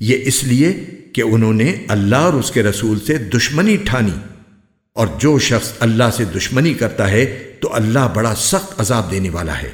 یہ اس لیے کہ انہوں نے اللہ اور اس کے رسول سے دشمنی ٹھانی۔ اور جو شخص اللہ سے دشمنی کرتا ہے تو اللہ بڑا سخت عذاب دینے والا ہے۔